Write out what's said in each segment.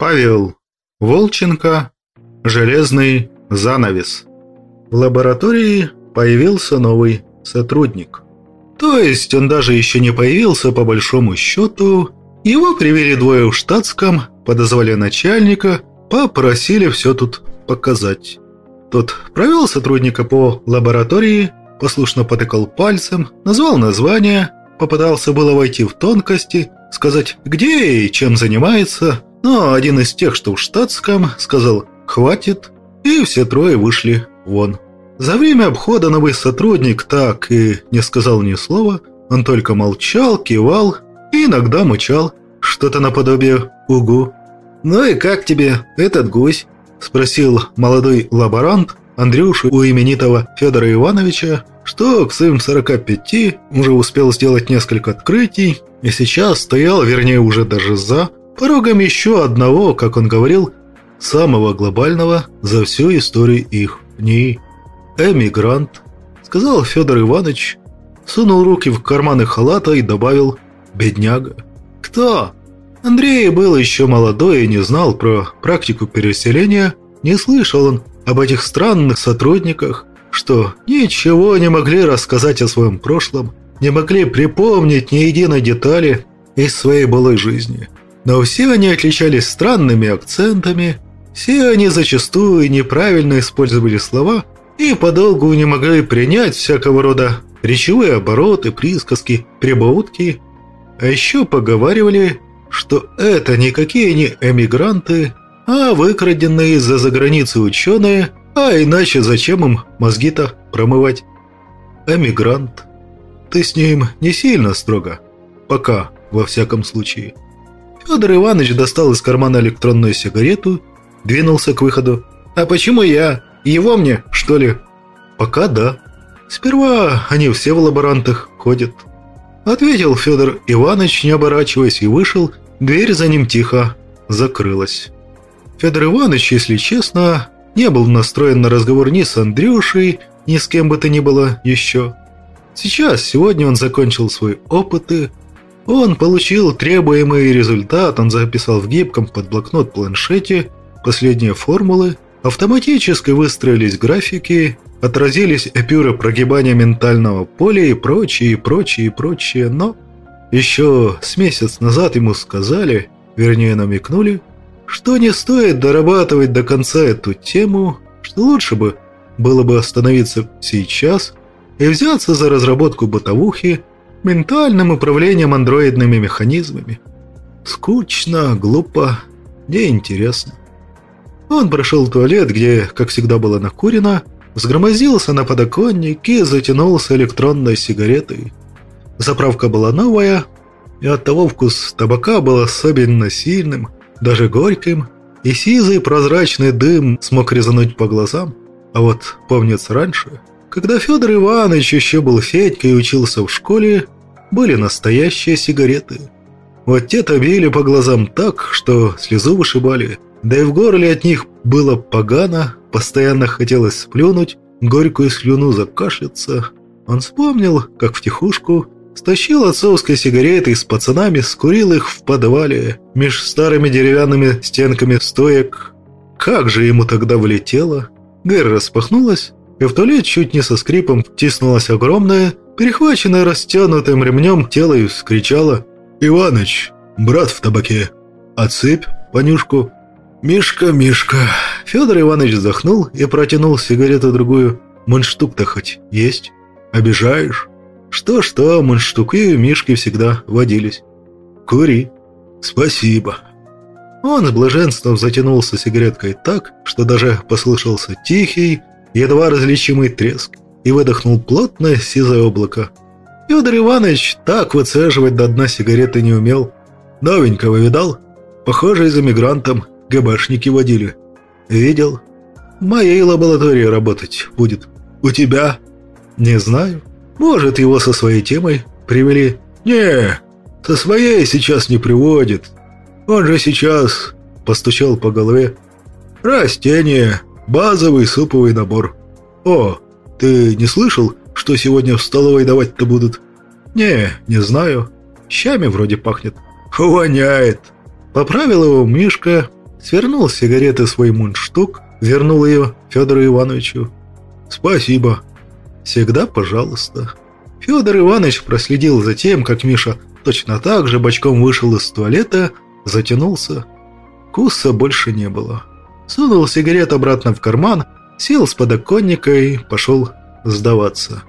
Павел Волченко. Железный занавес. В лаборатории появился новый сотрудник. То есть он даже еще не появился по большому счету. Его привели двое в штатском, подозвали начальника, попросили все тут показать. Тот провел сотрудника по лаборатории, послушно потыкал пальцем, назвал название, попытался было войти в тонкости, сказать где и чем занимается, но один из тех, что в штатском, сказал «хватит», и все трое вышли вон. За время обхода новый сотрудник так и не сказал ни слова, он только молчал, кивал и иногда мычал, что-то наподобие «угу». «Ну и как тебе этот гусь?» – спросил молодой лаборант Андрюшу у именитого Федора Ивановича, что к своим 45 уже успел сделать несколько открытий и сейчас стоял, вернее уже даже за, порогом еще одного, как он говорил, самого глобального за всю историю их дней. «Эмигрант», — сказал Федор Иванович, сунул руки в карманы халата и добавил «бедняга». «Кто?» Андрей был еще молодой и не знал про практику переселения, не слышал он об этих странных сотрудниках, что ничего не могли рассказать о своем прошлом, не могли припомнить ни единой детали из своей былой жизни. Но все они отличались странными акцентами, все они зачастую неправильно использовали слова и подолгу не могли принять всякого рода речевые обороты, присказки, прибаутки. А еще поговаривали, что это никакие не эмигранты, а выкраденные из-за заграницы ученые, а иначе зачем им мозги-то промывать? Эмигрант. Ты с ним не сильно строго. Пока, во всяком случае. Федор Иванович достал из кармана электронную сигарету, двинулся к выходу. «А почему я? Его мне, что ли?» «Пока да. Сперва они все в лаборантах ходят». Ответил Федор Иванович, не оборачиваясь, и вышел. Дверь за ним тихо закрылась. Федор Иванович, если честно, не был настроен на разговор ни с Андрюшей, ни с кем бы то ни было еще. Сейчас, сегодня он закончил свои опыты, он получил требуемый результат, он записал в гибком под блокнот планшете последние формулы, автоматически выстроились графики, отразились эпюры прогибания ментального поля и прочее, и прочее, и прочее, но еще с месяц назад ему сказали, вернее намекнули, что не стоит дорабатывать до конца эту тему, что лучше бы было бы остановиться сейчас и взяться за разработку бытовухи ментальным управлением андроидными механизмами. Скучно, глупо, неинтересно. Он прошел туалет, где, как всегда, было накурено, взгромозился на подоконник и затянулся электронной сигаретой. Заправка была новая, и оттого вкус табака был особенно сильным, даже горьким, и сизый прозрачный дым смог резануть по глазам. А вот, помнится раньше, когда Федор Иванович еще был Федькой и учился в школе, были настоящие сигареты. Вот те-то били по глазам так, что слезу вышибали, да и в горле от них было погано, постоянно хотелось сплюнуть, горькую слюну закашляться. Он вспомнил, как в тихушку стащил отцовской сигареты с пацанами, скурил их в подвале, меж старыми деревянными стенками стоек. Как же ему тогда влетело! Дверь распахнулась, и в туалет чуть не со скрипом втиснулась огромная, перехваченная растянутым ремнем тело и вскричала «Иваныч, брат в табаке, отсыпь понюшку». «Мишка, Мишка!» Федор Иванович вздохнул и протянул сигарету другую. «Мундштук-то хоть есть? Обижаешь?» Что-что, мундштуки у Мишки всегда водились. «Кури». «Спасибо». Он с блаженством затянулся сигареткой так, что даже послышался тихий, едва различимый треск, и выдохнул плотное сизое облако. Федор Иванович так выцеживать до дна сигареты не умел. Новенького видал? Похоже, за мигрантом ГБшники водили. Видел? В моей лаборатории работать будет. У тебя? Не знаю. Может, его со своей темой привели? Не, со своей сейчас не приводит. Он же сейчас постучал по голове. Растение, базовый суповый набор. О, ты не слышал, что сегодня в столовой давать-то будут? Не, не знаю. Щами вроде пахнет. Воняет. Поправил его Мишка свернул сигареты свой мундштук, вернул ее Федору Ивановичу. «Спасибо. Всегда пожалуйста». Федор Иванович проследил за тем, как Миша точно так же бочком вышел из туалета, затянулся. Куса больше не было. Сунул сигарет обратно в карман, сел с подоконника и пошел сдаваться.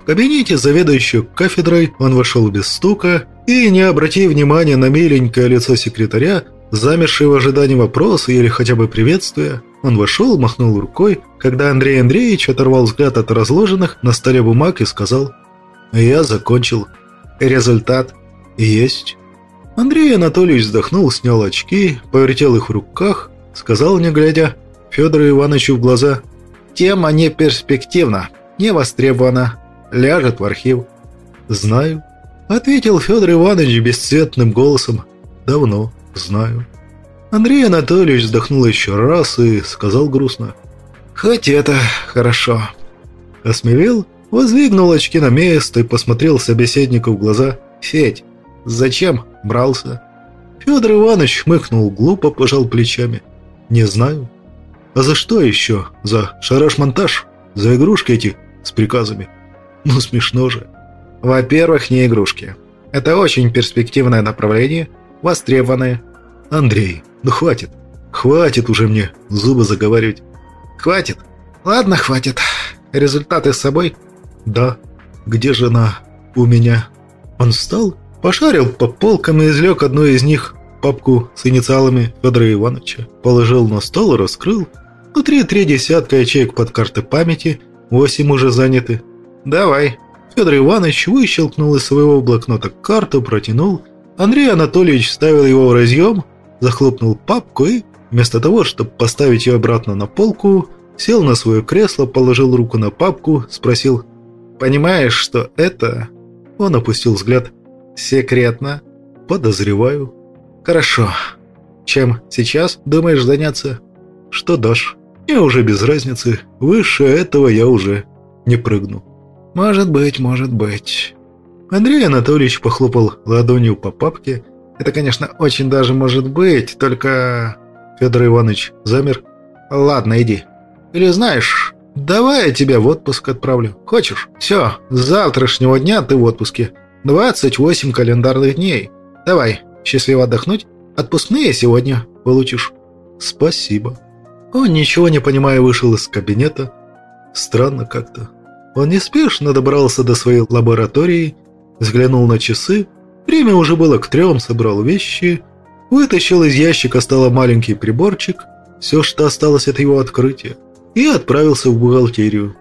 В кабинете заведующего кафедрой он вошел без стука и, не обратив внимания на миленькое лицо секретаря, замерший в ожидании вопроса или хотя бы приветствия, он вошел, махнул рукой, когда Андрей Андреевич оторвал взгляд от разложенных на столе бумаг и сказал «Я закончил. Результат есть». Андрей Анатольевич вздохнул, снял очки, повертел их в руках, сказал, не глядя, Федору Ивановичу в глаза «Тема не перспективна, не востребована, ляжет в архив». «Знаю», — ответил Федор Иванович бесцветным голосом. «Давно знаю». Андрей Анатольевич вздохнул еще раз и сказал грустно. «Хоть это хорошо». Осмелел, воздвигнул очки на место и посмотрел собеседнику в глаза. «Федь, зачем брался?» Федор Иванович хмыкнул глупо, пожал плечами. «Не знаю». «А за что еще? За шараш-монтаж? За игрушки эти с приказами?» «Ну, смешно же». «Во-первых, не игрушки. Это очень перспективное направление, востребованное». «Андрей, ну хватит. Хватит уже мне зубы заговаривать». «Хватит? Ладно, хватит. Результаты с собой?» «Да. Где же она у меня?» Он встал, пошарил по полкам и извлек одну из них, папку с инициалами Федора Ивановича, положил на стол и раскрыл. Внутри три десятка ячеек под карты памяти, восемь уже заняты. «Давай». Федор Иванович выщелкнул из своего блокнота карту, протянул. Андрей Анатольевич ставил его в разъем, захлопнул папку и, вместо того, чтобы поставить ее обратно на полку, сел на свое кресло, положил руку на папку, спросил «Понимаешь, что это...» Он опустил взгляд. «Секретно?» «Подозреваю». «Хорошо. Чем сейчас думаешь заняться?» «Что дашь?» «Мне уже без разницы. Выше этого я уже не прыгну». «Может быть, может быть». Андрей Анатольевич похлопал ладонью по папке. «Это, конечно, очень даже может быть, только...» Федор Иванович замер. «Ладно, иди. Или знаешь, давай я тебя в отпуск отправлю. Хочешь? Все, с завтрашнего дня ты в отпуске. 28 календарных дней. Давай, счастливо отдохнуть. Отпускные сегодня получишь». «Спасибо». Он, ничего не понимая, вышел из кабинета. Странно как-то. Он неспешно добрался до своей лаборатории, взглянул на часы. Время уже было к трем, собрал вещи, вытащил из ящика стола маленький приборчик, все, что осталось от его открытия, и отправился в бухгалтерию.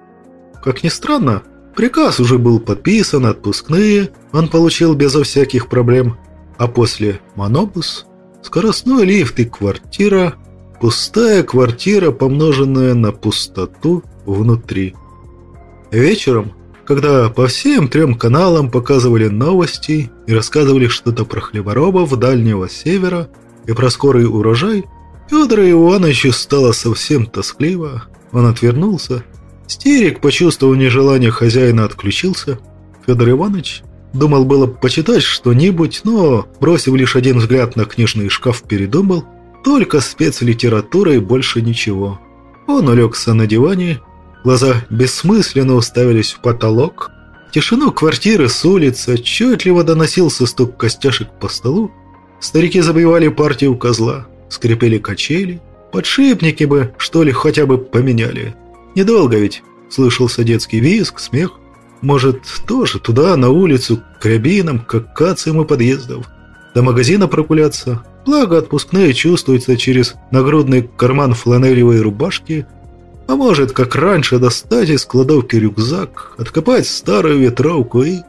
Как ни странно, приказ уже был подписан, отпускные он получил безо всяких проблем, а после «Монобус» скоростной лифт и квартира, пустая квартира, помноженная на пустоту внутри. Вечером, когда по всем трем каналам показывали новости и рассказывали что-то про хлеборобов Дальнего Севера и про скорый урожай, Федору Ивановичу стало совсем тоскливо. Он отвернулся. Стерик, почувствовав нежелание хозяина, отключился. Федор Иванович думал было почитать что-нибудь, но, бросив лишь один взгляд на книжный шкаф, передумал. Только спецлитература и больше ничего. Он улегся на диване Глаза бессмысленно уставились в потолок. Тишину квартиры с улицы отчетливо доносился стук костяшек по столу. Старики забивали партию козла, скрипели качели. Подшипники бы, что ли, хотя бы поменяли. Недолго ведь слышался детский визг, смех. Может, тоже туда, на улицу, к рябинам, к акациям и подъездов. До магазина прогуляться. Благо, отпускные чувствуются через нагрудный карман фланелевой рубашки – а может, как раньше, достать из кладовки рюкзак, откопать старую ветровку и...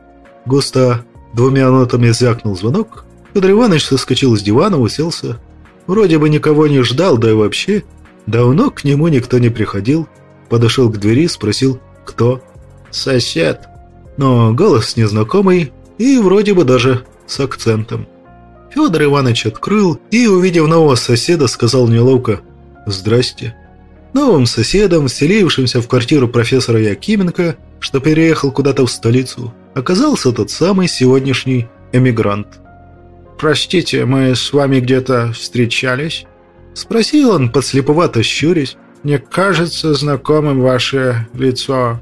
Густо двумя нотами звякнул звонок. Федор Иванович соскочил с дивана, уселся. Вроде бы никого не ждал, да и вообще. Давно к нему никто не приходил. Подошел к двери, спросил «Кто?» «Сосед». Но голос незнакомый и вроде бы даже с акцентом. Федор Иванович открыл и, увидев нового соседа, сказал неловко «Здрасте». Новым соседом, вселившимся в квартиру профессора Якименко, что переехал куда-то в столицу, оказался тот самый сегодняшний эмигрант. «Простите, мы с вами где-то встречались?» Спросил он, подслеповато щурясь. «Не кажется знакомым ваше лицо?»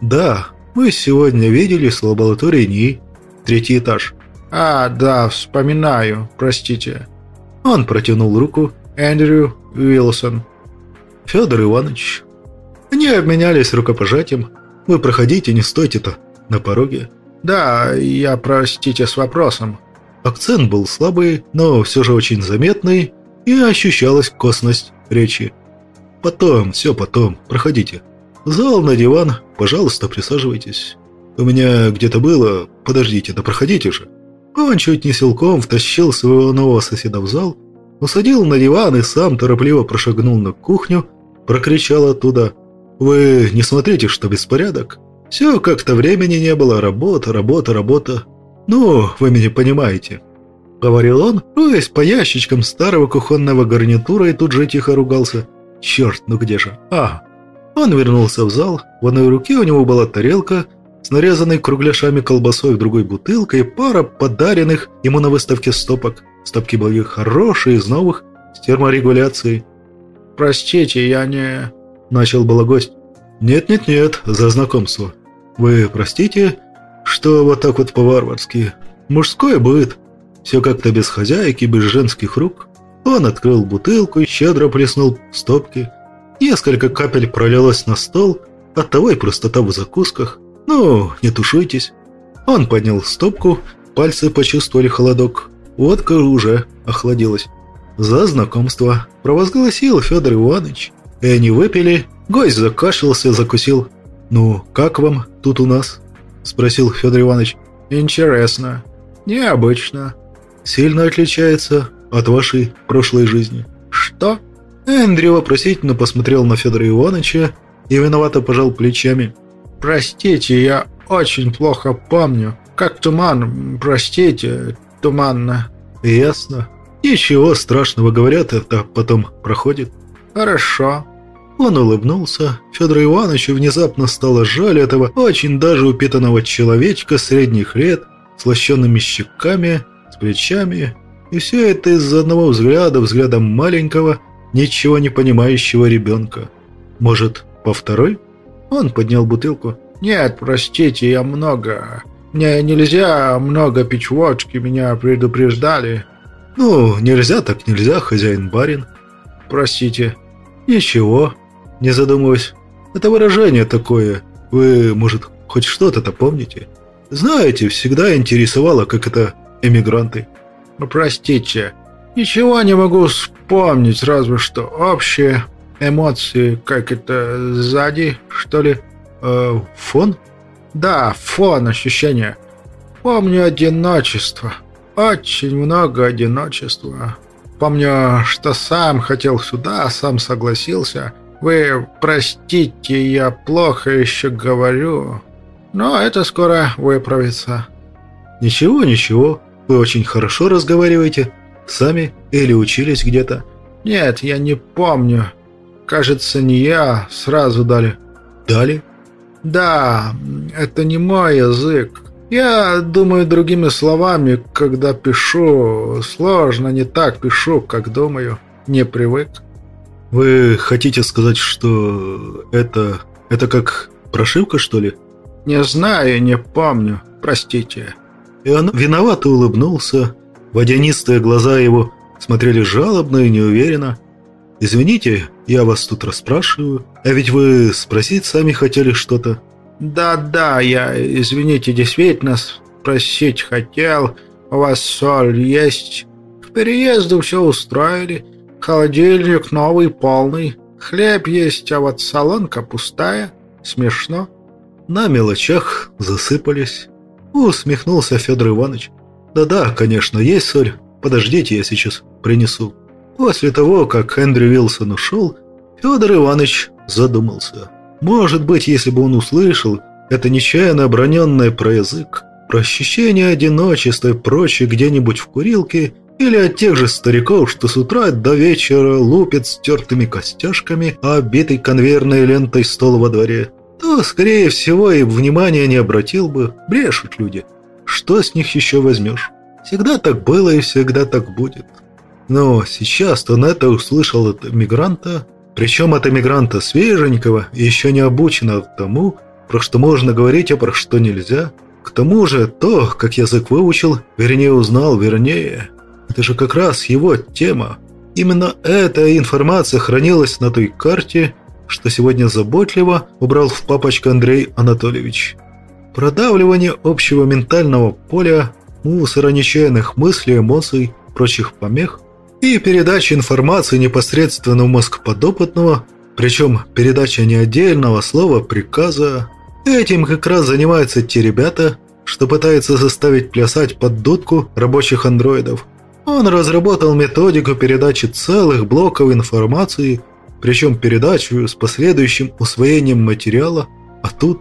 «Да, мы сегодня виделись в лаборатории НИИ, третий этаж». «А, да, вспоминаю, простите». Он протянул руку. «Эндрю Уилсон». «Федор Иванович». Они обменялись рукопожатием. «Вы проходите, не стойте-то на пороге». «Да, я, простите, с вопросом». Акцент был слабый, но все же очень заметный, и ощущалась косность речи. «Потом, все потом, проходите. Зал на диван, пожалуйста, присаживайтесь. У меня где-то было... Подождите, да проходите же». Он чуть не силком втащил своего нового соседа в зал, усадил на диван и сам торопливо прошагнул на кухню, прокричал оттуда «Вы не смотрите, что беспорядок? Все как-то времени не было, работа, работа, работа. Ну, вы меня понимаете». Говорил он, роясь по ящичкам старого кухонного гарнитура и тут же тихо ругался. «Черт, ну где же? А!» Он вернулся в зал, в одной руке у него была тарелка с нарезанной кругляшами колбасой, в другой бутылкой, пара подаренных ему на выставке стопок. Стопки были хорошие, из новых, с терморегуляцией. «Простите, я не...» – начал было гость. «Нет-нет-нет, за знакомство. Вы простите, что вот так вот по-варварски. Мужской быт. Все как-то без хозяйки, без женских рук». Он открыл бутылку и щедро плеснул стопки. Несколько капель пролилось на стол, оттого и простота в закусках. «Ну, не тушуйтесь». Он поднял стопку, пальцы почувствовали холодок. Водка уже охладилась. «За знакомство», – провозгласил Федор Иванович. И они выпили, гость закашлялся, закусил. «Ну, как вам тут у нас?» – спросил Федор Иванович. «Интересно. Необычно. Сильно отличается от вашей прошлой жизни». «Что?» Эндрю вопросительно посмотрел на Федора Ивановича и виновато пожал плечами. «Простите, я очень плохо помню. Как туман, простите, туманно». «Ясно. Ничего страшного, говорят, это потом проходит». «Хорошо». Он улыбнулся. Федору Ивановичу внезапно стало жаль этого очень даже упитанного человечка средних лет, с лощенными щеками, с плечами. И все это из-за одного взгляда, взгляда маленького, ничего не понимающего ребенка. Может, по второй? Он поднял бутылку. «Нет, простите, я много. Мне нельзя много пить водки, меня предупреждали». «Ну, нельзя так нельзя, хозяин-барин». «Простите». «Ничего, не задумываясь. Это выражение такое. Вы, может, хоть что-то-то помните? Знаете, всегда интересовало, как это эмигранты». Ну, «Простите, ничего не могу вспомнить, разве что общее эмоции, как это, сзади, что ли?» э, «Фон?» «Да, фон, ощущения. Помню одиночество. Очень много одиночества. Помню, что сам хотел сюда, сам согласился. Вы простите, я плохо еще говорю. Но это скоро выправится». «Ничего, ничего. Вы очень хорошо разговариваете. Сами или учились где-то?» «Нет, я не помню. Кажется, не я. Сразу дали». «Дали?» «Да, это не мой язык. Я думаю другими словами, когда пишу. Сложно, не так пишу, как думаю. Не привык». «Вы хотите сказать, что это... это как прошивка, что ли?» «Не знаю, не помню. Простите». И он виновато улыбнулся. Водянистые глаза его смотрели жалобно и неуверенно. «Извините, я вас тут расспрашиваю. А ведь вы спросить сами хотели что-то?» «Да-да, я, извините, действительно спросить хотел. У вас соль есть? К переезду все устроили. Холодильник новый, полный. Хлеб есть, а вот солонка пустая. Смешно». «На мелочах засыпались». Усмехнулся Федор Иванович. «Да-да, конечно, есть соль. Подождите, я сейчас принесу». После того, как Эндрю Вилсон ушел, Федор Иванович задумался. Может быть, если бы он услышал это нечаянно оброненное про язык, про ощущение одиночества и прочее где-нибудь в курилке, или от тех же стариков, что с утра до вечера лупят стертыми костяшками, а обитый конвейерной лентой стол во дворе, то, скорее всего, и внимания не обратил бы. Брешут люди. Что с них еще возьмешь? Всегда так было и всегда так будет. Но сейчас он это услышал от мигранта, причем от мигранта свеженького и еще не обученного тому, про что можно говорить, а про что нельзя. К тому же то, как язык выучил, вернее узнал, вернее, это же как раз его тема. Именно эта информация хранилась на той карте, что сегодня заботливо убрал в папочку Андрей Анатольевич. Продавливание общего ментального поля, мусора нечаянных мыслей, эмоций, прочих помех и передача информации непосредственно в мозг подопытного, причем передача не отдельного слова, приказа. Этим как раз занимаются те ребята, что пытаются заставить плясать под дудку рабочих андроидов. Он разработал методику передачи целых блоков информации, причем передачу с последующим усвоением материала, а тут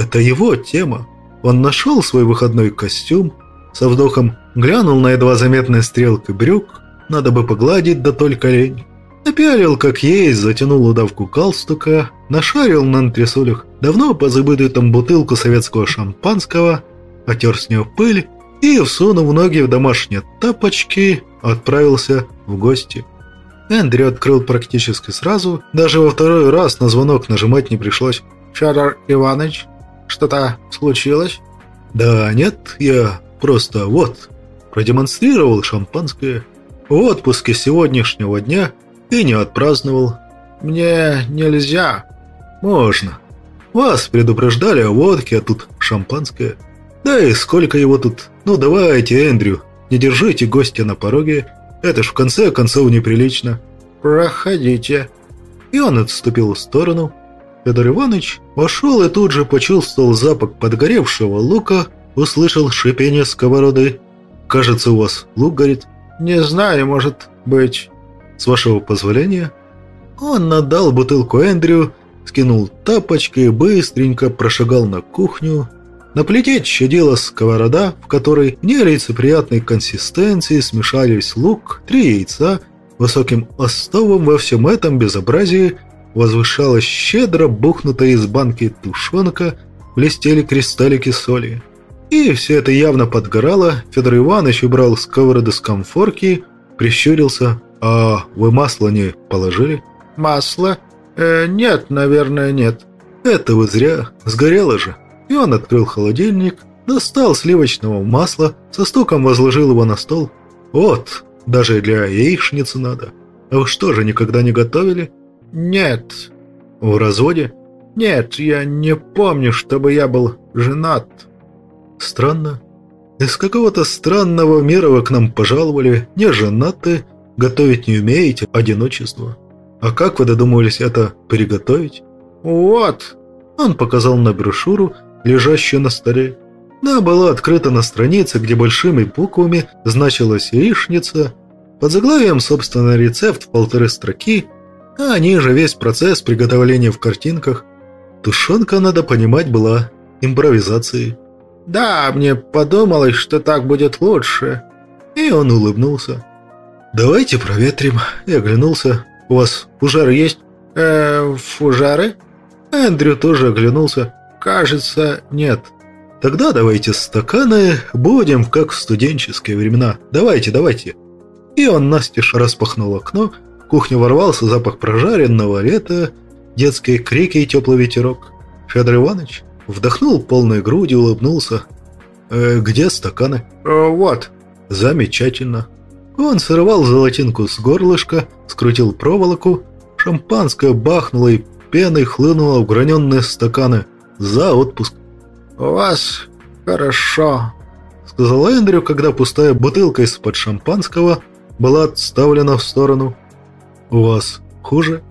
это его тема. Он нашел свой выходной костюм, со вдохом глянул на едва заметные стрелки брюк, надо бы погладить, да только лень. Напялил, как есть, затянул удавку галстука, нашарил на антресолях давно позабытую там бутылку советского шампанского, отер с нее пыль и, всунув ноги в домашние тапочки, отправился в гости. Эндрю открыл практически сразу, даже во второй раз на звонок нажимать не пришлось. «Федор Иванович, что-то случилось?» «Да нет, я просто вот...» Продемонстрировал шампанское в отпуске сегодняшнего дня и не отпраздновал. «Мне нельзя». «Можно. Вас предупреждали о водке, а тут шампанское». Да и сколько его тут? Ну давайте, Эндрю, не держите гостя на пороге. Это ж в конце концов неприлично. Проходите. И он отступил в сторону. Федор Иванович вошел и тут же почувствовал запах подгоревшего лука, услышал шипение сковороды. «Кажется, у вас лук горит». «Не знаю, может быть». «С вашего позволения?» Он надал бутылку Эндрю, скинул тапочки и быстренько прошагал на кухню, на плите чадила сковорода, в которой нелицеприятной консистенции смешались лук, три яйца. Высоким остовом во всем этом безобразии возвышалась щедро бухнутая из банки тушенка, блестели кристаллики соли. И все это явно подгорало. Федор Иванович убрал сковороды с комфорки, прищурился. «А вы масло не положили?» «Масло? Э, нет, наверное, нет». «Это вы зря. Сгорело же». И он открыл холодильник, достал сливочного масла, со стуком возложил его на стол. «Вот, даже для яичницы надо. А вы что же, никогда не готовили?» «Нет». «В разводе?» «Нет, я не помню, чтобы я был женат». «Странно. Из какого-то странного мира вы к нам пожаловали, не женаты, готовить не умеете, одиночество. А как вы додумались это приготовить?» «Вот». Он показал на брошюру, лежащую на столе. Она была открыта на странице, где большими буквами значилась яичница, под заглавием, собственно, рецепт в полторы строки, а ниже весь процесс приготовления в картинках. Тушенка, надо понимать, была импровизацией. «Да, мне подумалось, что так будет лучше». И он улыбнулся. «Давайте проветрим». Я оглянулся. «У вас фужары есть?» «Э, фужары?» Эндрю тоже оглянулся. «Кажется, нет». «Тогда давайте стаканы, будем как в студенческие времена. Давайте, давайте». И он настежь распахнул окно, кухню ворвался запах прожаренного лета, детские крики и теплый ветерок. Федор Иванович вдохнул полной грудью, улыбнулся. «Э, «Где стаканы?» э, «Вот». «Замечательно». Он сорвал золотинку с горлышка, скрутил проволоку, шампанское бахнуло и пеной хлынуло в граненные стаканы – за отпуск. «У вас хорошо», — сказал Эндрю, когда пустая бутылка из-под шампанского была отставлена в сторону. «У вас хуже?»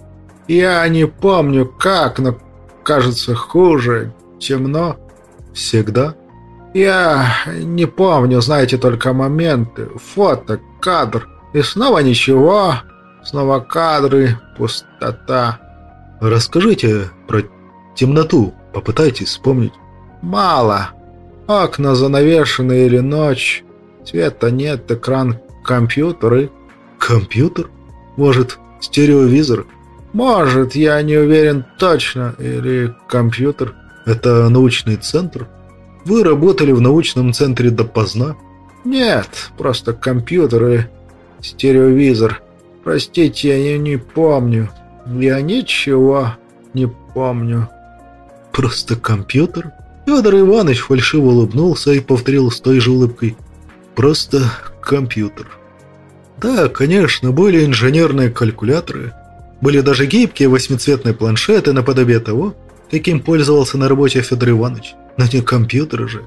«Я не помню как, но кажется хуже. Темно. Всегда?» «Я не помню, знаете, только моменты. Фото, кадр. И снова ничего. Снова кадры, пустота». «Расскажите про темноту», Попытайтесь вспомнить. Мало. Окна занавешены или ночь. Света нет, экран компьютеры. Компьютер? Может, стереовизор? Может, я не уверен точно. Или компьютер. Это научный центр? Вы работали в научном центре допоздна? Нет, просто компьютеры. стереовизор. Простите, я не помню. Я ничего не помню. Просто компьютер? Федор Иванович фальшиво улыбнулся и повторил с той же улыбкой. Просто компьютер. Да, конечно, были инженерные калькуляторы, были даже гибкие восьмицветные планшеты наподобие того, каким пользовался на работе Федор Иванович. Но не компьютеры же.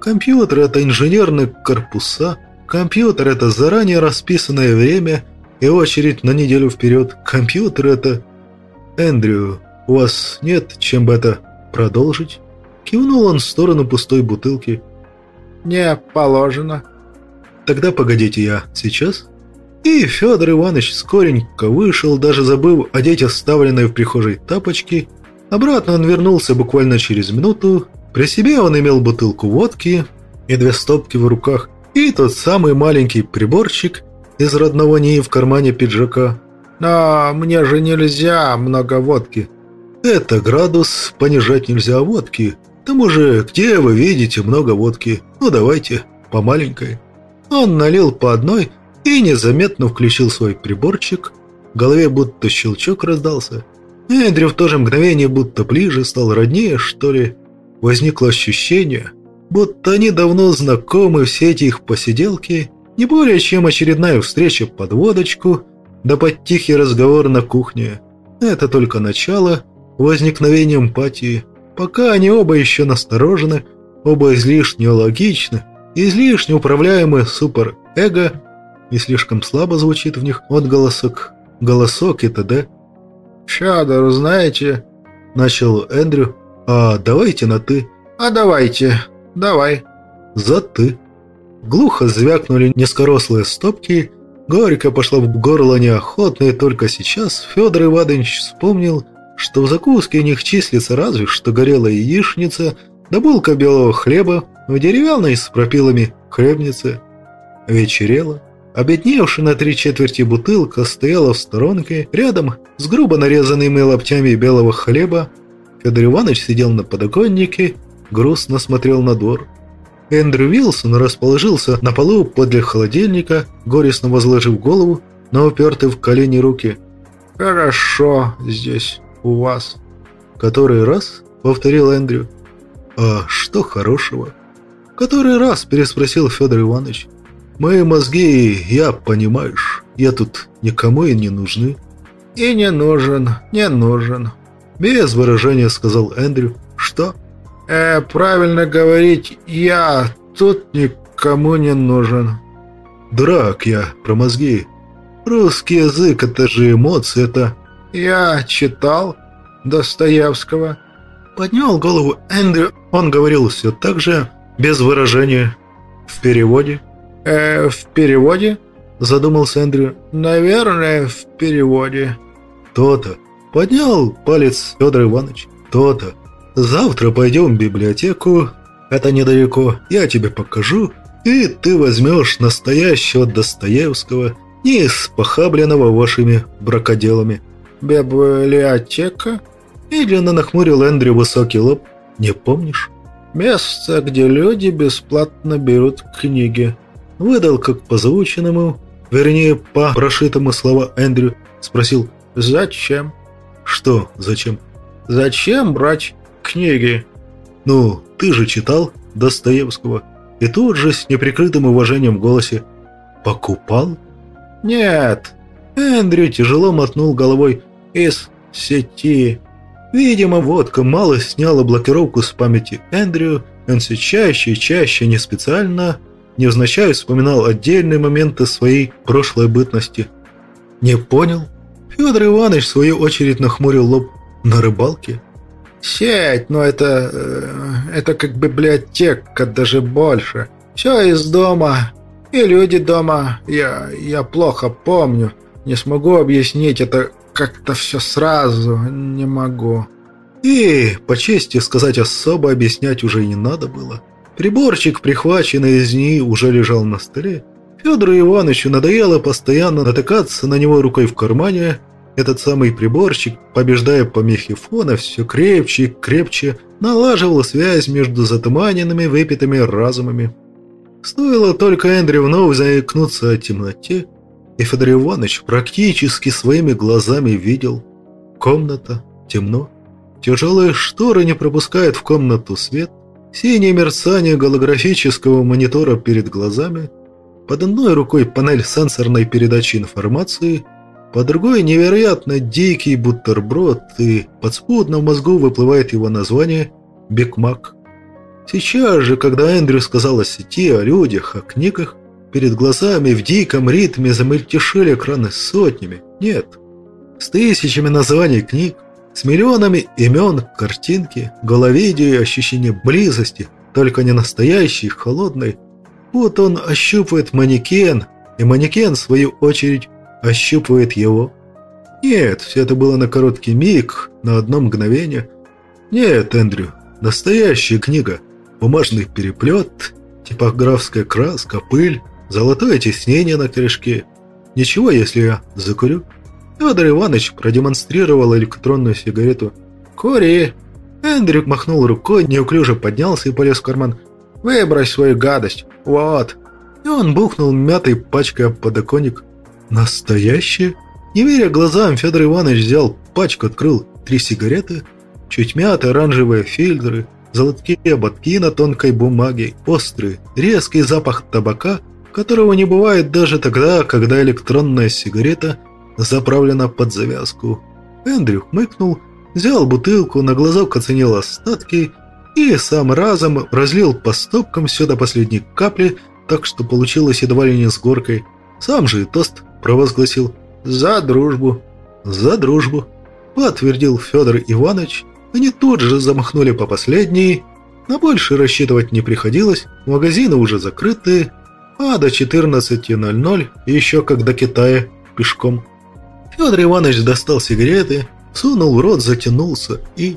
Компьютер – это инженерные корпуса, компьютер – это заранее расписанное время и очередь на неделю вперед. Компьютер – это... Эндрю, у вас нет чем бы это продолжить?» Кивнул он в сторону пустой бутылки. «Не положено». «Тогда погодите я сейчас?» И Федор Иванович скоренько вышел, даже забыв одеть оставленные в прихожей тапочки. Обратно он вернулся буквально через минуту. При себе он имел бутылку водки и две стопки в руках, и тот самый маленький приборчик из родного НИИ в кармане пиджака. «Но мне же нельзя много водки». «Это градус, понижать нельзя водки. К тому же, где вы видите много водки? Ну давайте, по маленькой». Он налил по одной и незаметно включил свой приборчик. В голове будто щелчок раздался. Эндрю в то же мгновение будто ближе стал роднее, что ли. Возникло ощущение, будто они давно знакомы, все эти их посиделки, не более чем очередная встреча под водочку, да под тихий разговор на кухне. Это только начало возникновения эмпатии. Пока они оба еще насторожены, оба излишне логичны, излишне управляемы супер-эго, не слишком слабо звучит в них отголосок, голосок и т.д. «Федор, знаете...» — начал Эндрю. «А давайте на «ты». «А давайте, давай». «За «ты». Глухо звякнули низкорослые стопки, горько пошла в горло неохотно, и только сейчас Федор Иванович вспомнил, что в закуске у них числится разве что горелая яичница, да булка белого хлеба в деревянной с пропилами хлебнице. Вечерело. Обедневшая на три четверти бутылка стояла в сторонке, рядом с грубо нарезанными лоптями белого хлеба. Федор Иванович сидел на подоконнике, грустно смотрел на двор. Эндрю Вилсон расположился на полу подле холодильника, горестно возложив голову на упертые в колени руки. «Хорошо здесь у вас». «Который раз?» — повторил Эндрю. «А что хорошего?» «Который раз?» – переспросил Федор Иванович. Мои мозги, я, понимаешь, я тут никому и не нужны». «И не нужен, не нужен», – без выражения сказал Эндрю. «Что?» «Э, правильно говорить, я тут никому не нужен». «Драк я про мозги. Русский язык – это же эмоции, это...» «Я читал Достоевского». Поднял голову Эндрю, он говорил все так же, без выражения. В переводе – «Э, в переводе?» – задумался Эндрю. «Наверное, в переводе». «То-то». Поднял палец Федор Иванович. «То-то. Завтра пойдем в библиотеку. Это недалеко. Я тебе покажу. И ты возьмешь настоящего Достоевского, не спохабленного вашими бракоделами». «Библиотека?» Медленно нахмурил Эндрю высокий лоб. «Не помнишь?» «Место, где люди бесплатно берут книги», выдал как по заученному, вернее, по прошитому слова Эндрю, спросил «Зачем?» «Что зачем?» «Зачем брать книги?» «Ну, ты же читал Достоевского». И тут же с неприкрытым уважением в голосе «Покупал?» «Нет». Эндрю тяжело мотнул головой «Из сети». Видимо, водка мало сняла блокировку с памяти Эндрю, он все чаще и чаще, не специально, невзначай вспоминал отдельные моменты своей прошлой бытности. «Не понял?» Федор Иванович в свою очередь нахмурил лоб на рыбалке. «Сеть, но это... Э, это как библиотека, даже больше. Все из дома. И люди дома. Я... я плохо помню. Не смогу объяснить это как-то все сразу. Не могу». И, по чести сказать, особо объяснять уже не надо было. Приборчик, прихваченный из ней, уже лежал на столе. Федору Ивановичу надоело постоянно натыкаться на него рукой в кармане. Этот самый приборчик, побеждая помехи фона, все крепче и крепче налаживал связь между затуманенными выпитыми разумами. Стоило только Эндрю вновь заикнуться о темноте, и Федор Иванович практически своими глазами видел. Комната, темно, тяжелые шторы не пропускают в комнату свет, синее мерцание голографического монитора перед глазами, под одной рукой панель сенсорной передачи информации, под другой невероятно дикий бутерброд, и подспудно в мозгу выплывает его название «Бекмак». Сейчас же, когда Эндрю сказал о сети, о людях, о книгах, перед глазами в диком ритме замельтешили экраны сотнями, нет, с тысячами названий книг, с миллионами имен, картинки, головидео и ощущение близости, только не настоящей, холодной. Вот он ощупывает манекен, и манекен, в свою очередь, ощупывает его. Нет, все это было на короткий миг, на одно мгновение. Нет, Эндрю, настоящая книга – бумажный переплет, типографская краска, пыль, золотое тиснение на корешке. Ничего, если я закурю. Федор Иванович продемонстрировал электронную сигарету. «Кури!» Эндрю махнул рукой, неуклюже поднялся и полез в карман. «Выбрось свою гадость! Вот!» И он бухнул мятой пачкой об подоконник. «Настоящее?» Не веря глазам, Федор Иванович взял пачку, открыл три сигареты, чуть мятые оранжевые фильтры, золотые ободки на тонкой бумаге, острый, резкий запах табака, которого не бывает даже тогда, когда электронная сигарета заправлена под завязку. Эндрю хмыкнул, взял бутылку, на глазок оценил остатки и сам разом разлил по стопкам все до последней капли, так что получилось едва ли не с горкой. Сам же и тост провозгласил «За дружбу!» «За дружбу!» подтвердил Федор Иванович они тут же замахнули по последней. На больше рассчитывать не приходилось, магазины уже закрыты, а до 14.00 еще как до Китая пешком. Федор Иванович достал сигареты, сунул в рот, затянулся и...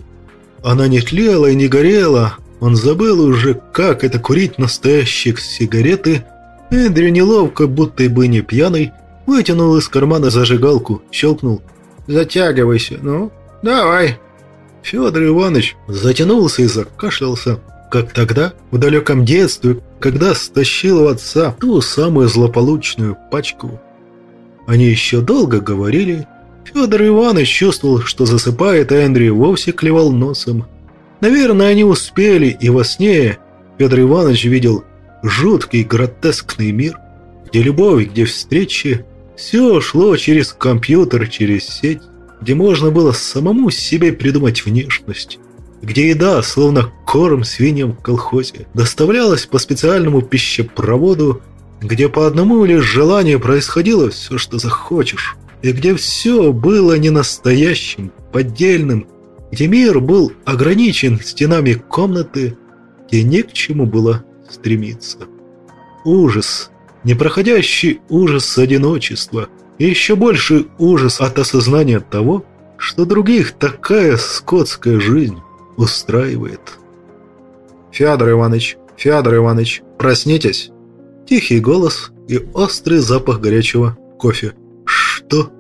Она не тлела и не горела, он забыл уже, как это курить настоящие сигареты. Эндрю неловко, будто бы не пьяный, вытянул из кармана зажигалку, щелкнул. «Затягивайся, ну, давай». Федор Иванович затянулся и закашлялся, как тогда, в далеком детстве, когда стащил у отца ту самую злополучную пачку. Они еще долго говорили. Федор Иванович чувствовал, что засыпает, а Эндрю вовсе клевал носом. Наверное, они успели, и во сне Федор Иванович видел жуткий гротескный мир, где любовь, где встречи, все шло через компьютер, через сеть где можно было самому себе придумать внешность, где еда, словно корм свиньям в колхозе, доставлялась по специальному пищепроводу, где по одному лишь желанию происходило все, что захочешь, и где все было не настоящим, поддельным, где мир был ограничен стенами комнаты, где не к чему было стремиться. Ужас, непроходящий ужас одиночества – и еще больше ужас от осознания того, что других такая скотская жизнь устраивает. «Федор Иванович, Федор Иванович, проснитесь!» Тихий голос и острый запах горячего кофе. «Что?»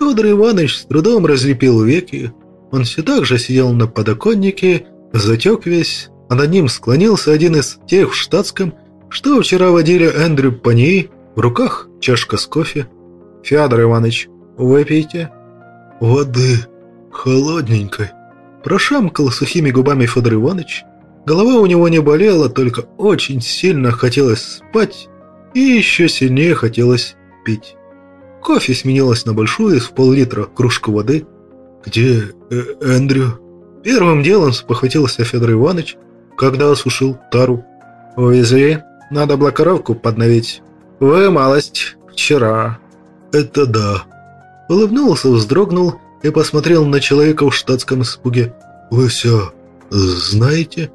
Федор Иванович с трудом разлепил веки. Он все так же сидел на подоконнике, затек весь, а над ним склонился один из тех в штатском, что вчера водили Эндрю по ней, в руках чашка с кофе. «Федор Иванович, выпейте». «Воды холодненькой», – прошамкал сухими губами Федор Иванович. Голова у него не болела, только очень сильно хотелось спать и еще сильнее хотелось пить. Кофе сменилось на большую в пол-литра кружку воды. «Где э, Эндрю?» Первым делом спохватился Федор Иванович, когда осушил тару. «Увезли. Надо блокировку подновить. Вы малость вчера это да!» Улыбнулся, вздрогнул и посмотрел на человека в штатском испуге. «Вы все знаете?»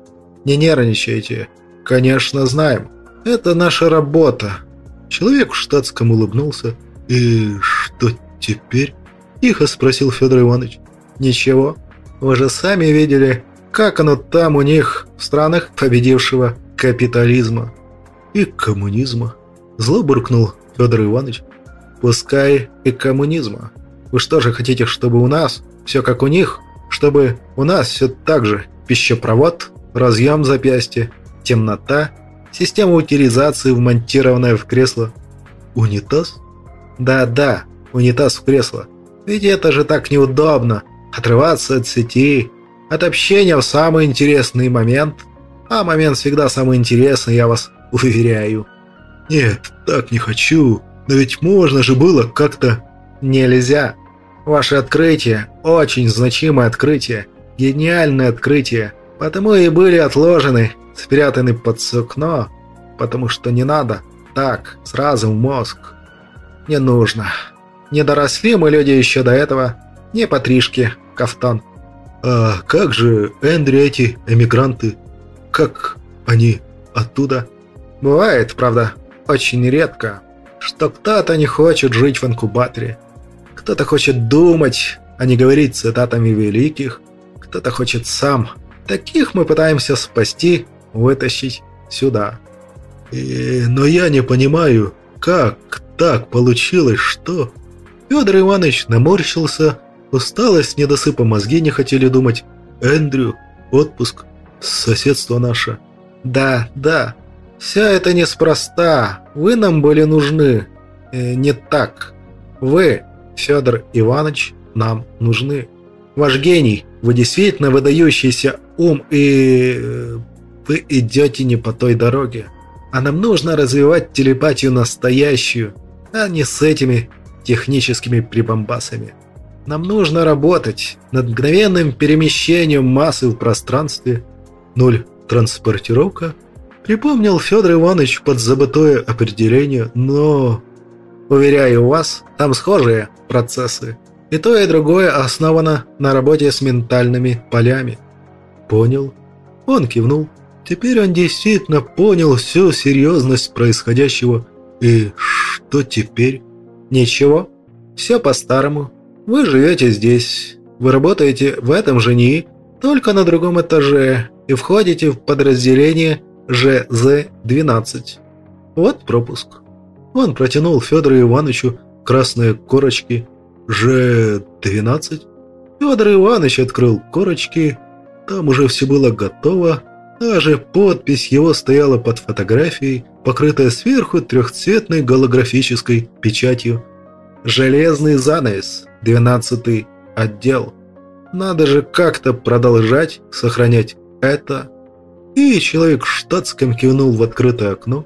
«Не нервничайте. Конечно, знаем. Это наша работа». Человек в штатском улыбнулся. «И что теперь?» Тихо спросил Федор Иванович. «Ничего. Вы же сами видели, как оно там у них, в странах победившего капитализма и коммунизма». Зло буркнул Федор Иванович. Пускай и коммунизма. Вы что же хотите, чтобы у нас все как у них? Чтобы у нас все так же пищепровод, разъем запястья, темнота, система утилизации, вмонтированная в кресло, унитаз? Да-да, унитаз в кресло. Ведь это же так неудобно. Отрываться от сети, от общения в самый интересный момент. А момент всегда самый интересный, я вас уверяю. Нет, так не хочу. Но ведь можно же было как-то... Нельзя. Ваше открытие – очень значимое открытие. Гениальное открытие. Потому и были отложены, спрятаны под сукно. Потому что не надо. Так, сразу в мозг. Не нужно. Не доросли мы люди еще до этого. Не потришки, кафтан. А как же Эндри эти эмигранты? Как они оттуда? Бывает, правда, очень редко, что кто-то не хочет жить в инкубаторе. Кто-то хочет думать, а не говорить цитатами великих. Кто-то хочет сам. Таких мы пытаемся спасти, вытащить сюда. И, но я не понимаю, как так получилось, что... Федор Иванович наморщился, усталость, недосыпа мозги не хотели думать. Эндрю, отпуск, соседство наше. Да, да, все это неспроста. Вы нам были нужны. Э, не так. Вы, Федор Иванович, нам нужны. Ваш гений, вы действительно выдающийся ум и... Вы идете не по той дороге. А нам нужно развивать телепатию настоящую, а не с этими техническими прибамбасами. Нам нужно работать над мгновенным перемещением массы в пространстве. Нуль транспортировка. Припомнил Федор Иванович подзабытое определение, но... Уверяю вас, там схожие процессы. И то, и другое основано на работе с ментальными полями. Понял. Он кивнул. Теперь он действительно понял всю серьезность происходящего. И что теперь? Ничего. Все по-старому. Вы живете здесь. Вы работаете в этом же НИИ, только на другом этаже, и входите в подразделение ЖЗ-12. Вот пропуск. Он протянул Федору Ивановичу красные корочки Ж-12. Федор Иванович открыл корочки. Там уже все было готово, даже подпись его стояла под фотографией, покрытая сверху трехцветной голографической печатью. «Железный занавес, 12 отдел. Надо же как-то продолжать сохранять это». И человек в штатском кивнул в открытое окно.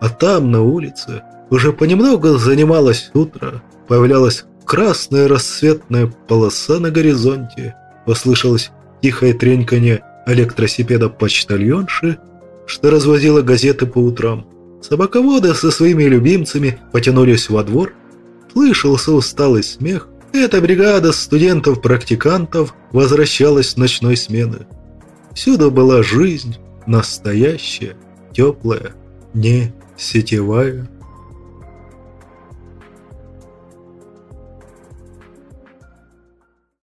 А там, на улице, уже понемногу занималось утро. Появлялась красная рассветная полоса на горизонте. Послышалось тихое треньканье электросипеда почтальонши, что развозила газеты по утрам. Собаководы со своими любимцами потянулись во двор. Слышался усталый смех. Эта бригада студентов-практикантов возвращалась с ночной смены. Всюду была жизнь, настоящая, теплая, не сетевая.